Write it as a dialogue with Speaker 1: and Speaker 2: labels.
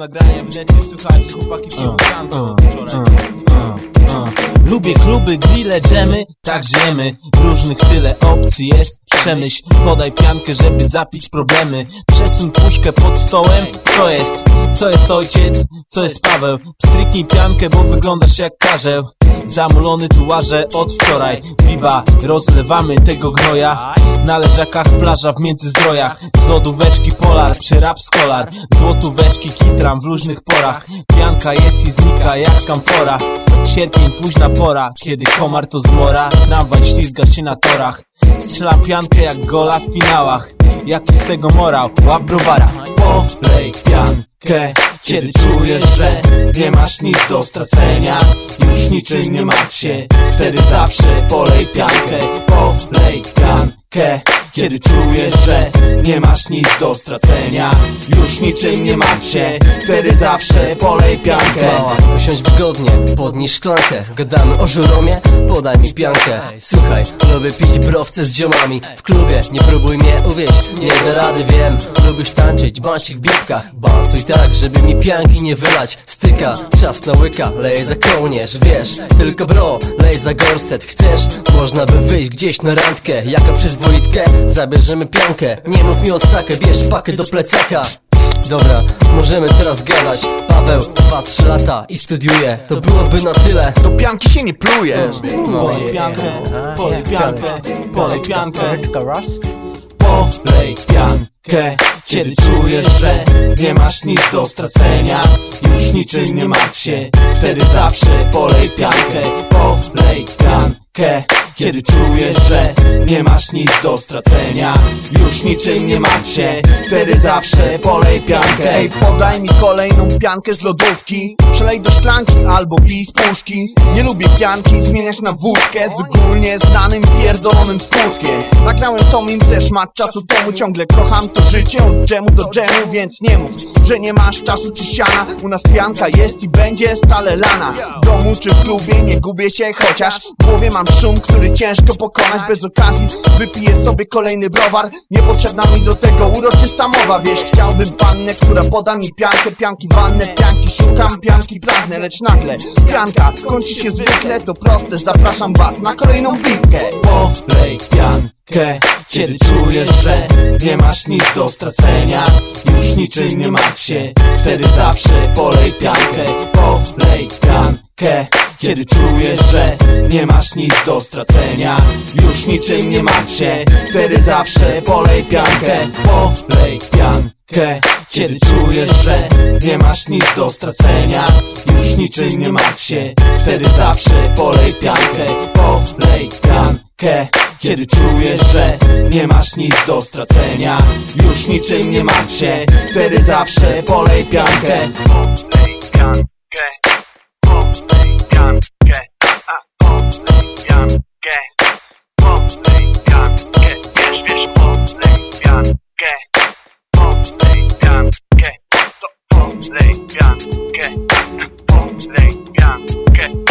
Speaker 1: nagrania w necie słychać, chłopaki piją od wczoraj
Speaker 2: Lubię kluby, grille, dżemy, tak żyjemy Różnych tyle opcji jest Przemyśl, podaj piankę, żeby zapić problemy Przesuń puszkę pod stołem Co jest? Co jest ojciec? Co jest Paweł? Stryknij piankę, bo wyglądasz jak karzeł Zamulony tułaże od wczoraj. Biba, rozlewamy tego gnoja. Na leżakach plaża w międzyzdrojach. Z lodóweczki polar, przy rap skolar Złotóweczki kitram w luźnych porach. Pianka jest i znika jak kamfora. Sierpień, późna pora, kiedy komar to zmora. Tramwaj ślizga się na torach. Strzelam piankę jak gola w finałach. Jaki z tego morał? Łap browara. Polej piankę Kiedy czujesz, że nie masz nic do stracenia Już niczym nie martw się. Wtedy zawsze polej piankę Polej piankę kiedy czujesz, że nie masz nic do stracenia Już niczym nie się Wtedy zawsze polej piankę.
Speaker 3: Mała, usiądź wygodnie, podnieś szklankę Gadamy o żuromie, podaj mi piankę. Słuchaj, lubię pić browce z ziomami W klubie, nie próbuj mnie uwieść Nie da rady, wiem. Lubisz tańczyć, bansik w bipkach Bansuj tak, żeby mi pianki nie wylać. Styka, czas na łyka Lej za kołnierz, wiesz. Tylko bro, lej za gorset Chcesz? Można by wyjść gdzieś na randkę Jako przyzwoitkę, zabierzemy piankę. Nie mów mi o sakę, bierz pakę do plecaka. Dobra, możemy teraz gadać. Paweł, 2-3 lata i studiuje To byłoby na tyle.
Speaker 4: Do pianki się nie pluje.
Speaker 2: Polej piankę, polej piankę, polej piankę Polej piankę Kiedy czujesz, że nie masz nic do stracenia. Już niczym nie martw się Wtedy zawsze polej piankę. Polej piankę kiedy czujesz, że nie masz nic do stracenia Już niczym nie martw się. Wtedy zawsze polej piankę.
Speaker 4: Ej, podaj mi kolejną piankę z lodówki. Przelej do szklanki albo pij z puszki. Nie lubię pianki zmieniać na wódkę Z ogólnie znanym pierdolonym skutkiem Nagrałem to im też mat czasu temu. Ciągle kocham to życie od dżemu do dżemu Więc nie mów, że nie masz czasu czy siana. U nas pianka jest i będzie stale lana. W domu czy w klubie nie gubię się Chociaż w głowie mam szum, który ciężko pokonać. Bez okazji wypiję sobie kolejny browar. Niepotrzebna mi do tego uroczysta mowa. Wiesz, chciałbym pannę, która poda mi piankę. Pianki wannę, pianki szukam, pianki pragnę. Lecz nagle pianka kończy się zwykle To proste, zapraszam was na kolejną bitkę
Speaker 2: Polej piankę Kiedy czujesz, że nie masz nic do stracenia Już niczym nie martw się Wtedy zawsze polej piankę Polej piankę. Kiedy czujesz, że nie masz nic do stracenia Już niczym nie martw się Wtedy zawsze polej piankę Polej piankę. Kiedy czujesz, że nie masz nic do stracenia Już niczym nie martw się Wtedy zawsze polej piankę Polej piankę kiedy czujesz, że nie masz nic do stracenia Już niczym nie martw się Wtedy zawsze polej piankę
Speaker 5: Polej piankę, polej piankę, a polej piankę, polej piankę, wiesz, wiesz, polej piankę, polej piankę, to polej piankę, polej piankę.